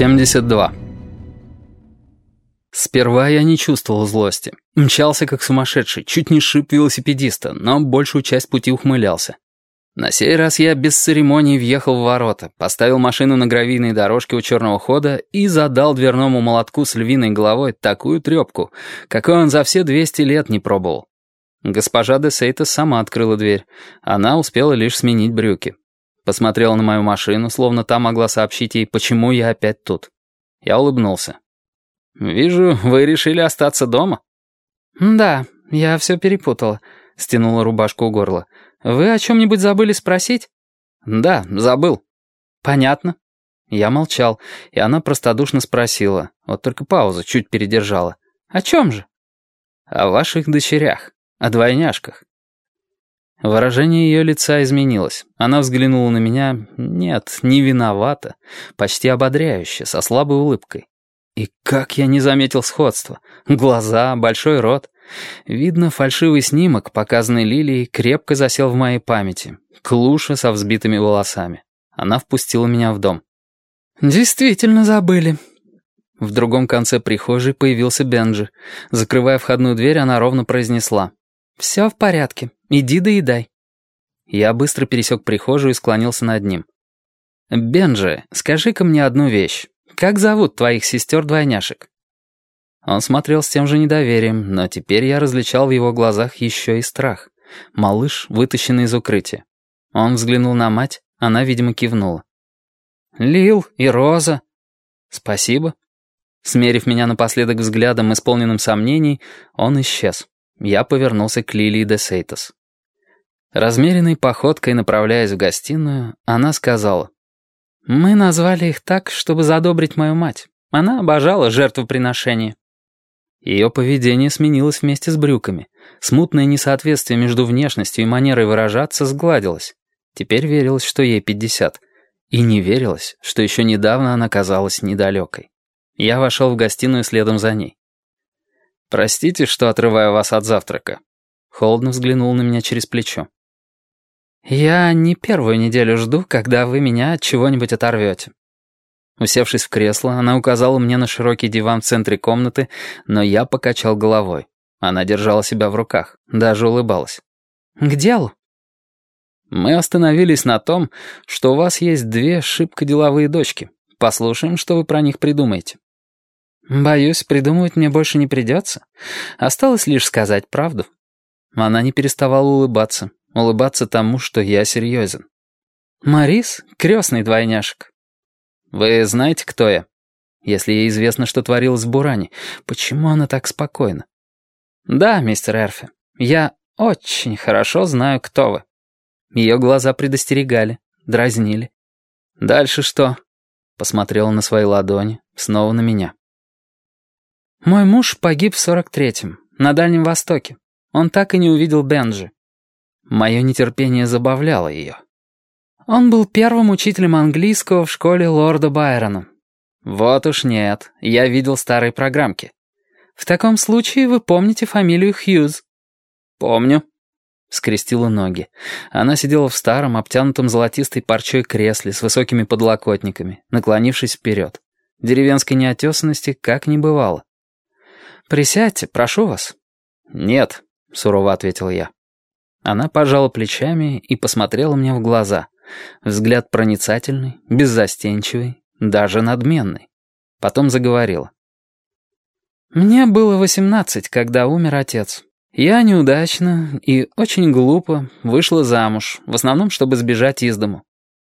72. Сперва я не чувствовал злости. Мчался как сумасшедший, чуть не шип велосипедиста, но большую часть пути ухмылялся. На сей раз я без церемоний въехал в ворота, поставил машину на гравийной дорожке у черного хода и задал дверному молотку с львиной головой такую трепку, какой он за все 200 лет не пробовал. Госпожа де Сейтес сама открыла дверь. Она успела лишь сменить брюки. Посмотрела на мою машину, словно та могла сообщить ей, почему я опять тут. Я улыбнулся. «Вижу, вы решили остаться дома?» «Да, я все перепутала», — стянула рубашку у горла. «Вы о чем-нибудь забыли спросить?» «Да, забыл». «Понятно». Я молчал, и она простодушно спросила, вот только паузу чуть передержала. «О чем же?» «О ваших дочерях, о двойняшках». Выражение ее лица изменилось. Она взглянула на меня, нет, не виновата, почти ободряюще, со слабой улыбкой. И как я не заметил сходства. Глаза, большой рот. Видно, фальшивый снимок, показанный Лилией, крепко засел в моей памяти. Клуша со взбитыми волосами. Она впустила меня в дом. «Действительно забыли». В другом конце прихожей появился Бенджи. Закрывая входную дверь, она ровно произнесла. «Все в порядке. Иди доедай». Я быстро пересек прихожую и склонился над ним. «Бенджи, скажи-ка мне одну вещь. Как зовут твоих сестер-двойняшек?» Он смотрел с тем же недоверием, но теперь я различал в его глазах еще и страх. Малыш, вытащенный из укрытия. Он взглянул на мать, она, видимо, кивнула. «Лил и Роза». «Спасибо». Смерив меня напоследок взглядом, исполненным сомнений, он исчез. Я повернулся к Лилии де Сейтос. Размеренной походкой, направляясь в гостиную, она сказала. «Мы назвали их так, чтобы задобрить мою мать. Она обожала жертвоприношение». Ее поведение сменилось вместе с брюками. Смутное несоответствие между внешностью и манерой выражаться сгладилось. Теперь верилось, что ей пятьдесят. И не верилось, что еще недавно она казалась недалекой. Я вошел в гостиную следом за ней. «Простите, что отрываю вас от завтрака». Холодно взглянул на меня через плечо. «Я не первую неделю жду, когда вы меня от чего-нибудь оторвете». Усевшись в кресло, она указала мне на широкий диван в центре комнаты, но я покачал головой. Она держала себя в руках, даже улыбалась. «К делу?» «Мы остановились на том, что у вас есть две шибко деловые дочки. Послушаем, что вы про них придумаете». «Боюсь, придумывать мне больше не придется. Осталось лишь сказать правду». Она не переставала улыбаться, улыбаться тому, что я серьезен. «Марис — крестный двойняшек». «Вы знаете, кто я?» «Если ей известно, что творилось в Буране, почему она так спокойна?» «Да, мистер Эрфи, я очень хорошо знаю, кто вы». Ее глаза предостерегали, дразнили. «Дальше что?» Посмотрела на свои ладони, снова на меня. «Мой муж погиб в сорок третьем, на Дальнем Востоке. Он так и не увидел Бенджи». Мое нетерпение забавляло ее. «Он был первым учителем английского в школе лорда Байрона». «Вот уж нет, я видел старые программки». «В таком случае вы помните фамилию Хьюз?» «Помню», — скрестила ноги. Она сидела в старом, обтянутом золотистой парчой кресле с высокими подлокотниками, наклонившись вперед. Деревенской неотесанности как не бывало. «Присядьте, прошу вас». «Нет», — сурово ответил я. Она пожала плечами и посмотрела мне в глаза. Взгляд проницательный, беззастенчивый, даже надменный. Потом заговорила. «Мне было восемнадцать, когда умер отец. Я неудачно и очень глупо вышла замуж, в основном, чтобы сбежать из дому.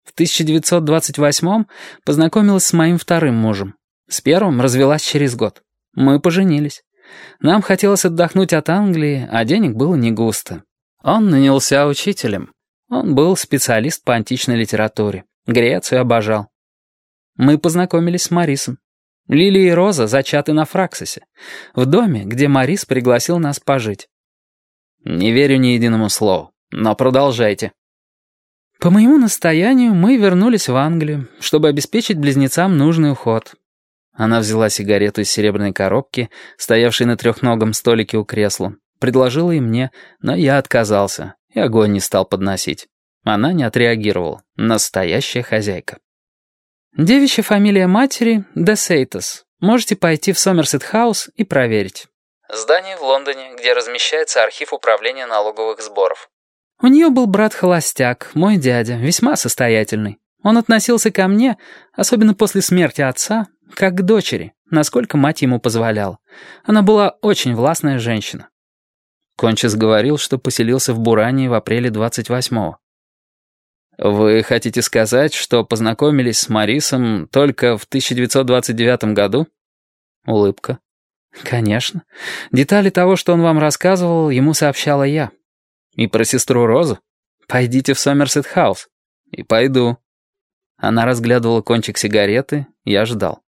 В 1928-м познакомилась с моим вторым мужем. С первым развелась через год. Мы поженились. Нам хотелось отдохнуть от Англии, а денег было не густо. Он нанялся учителем. Он был специалист по античной литературе. Грецию обожал. Мы познакомились с Марисом. Лилия и Роза зачаты на Фраксосе, в доме, где Марис пригласил нас пожить. Не верю ни единому слову, но продолжайте. По моему настоянию мы вернулись в Англию, чтобы обеспечить близнецам нужный уход. Она взяла сигарету из серебряной коробки, стоявшей на трехногом столике у кресла, предложила и мне, но я отказался, и огонь не стал подносить. Она не отреагировала. Настоящая хозяйка. Девичья фамилия матери — Десейтас. Можете пойти в Сомерсет-хаус и проверить. Здание в Лондоне, где размещается архив управления налоговых сборов. У нее был брат-холостяк, мой дядя, весьма состоятельный. Он относился ко мне, особенно после смерти отца, как к дочери, насколько мать ему позволяла. Она была очень властная женщина. Кончис говорил, что поселился в Бурании в апреле 28-го. «Вы хотите сказать, что познакомились с Марисом только в 1929 году?» Улыбка. «Конечно. Детали того, что он вам рассказывал, ему сообщала я. И про сестру Розу? Пойдите в Сомерсет-хаус». «И пойду». Она разглядывала кончик сигареты, я ждал.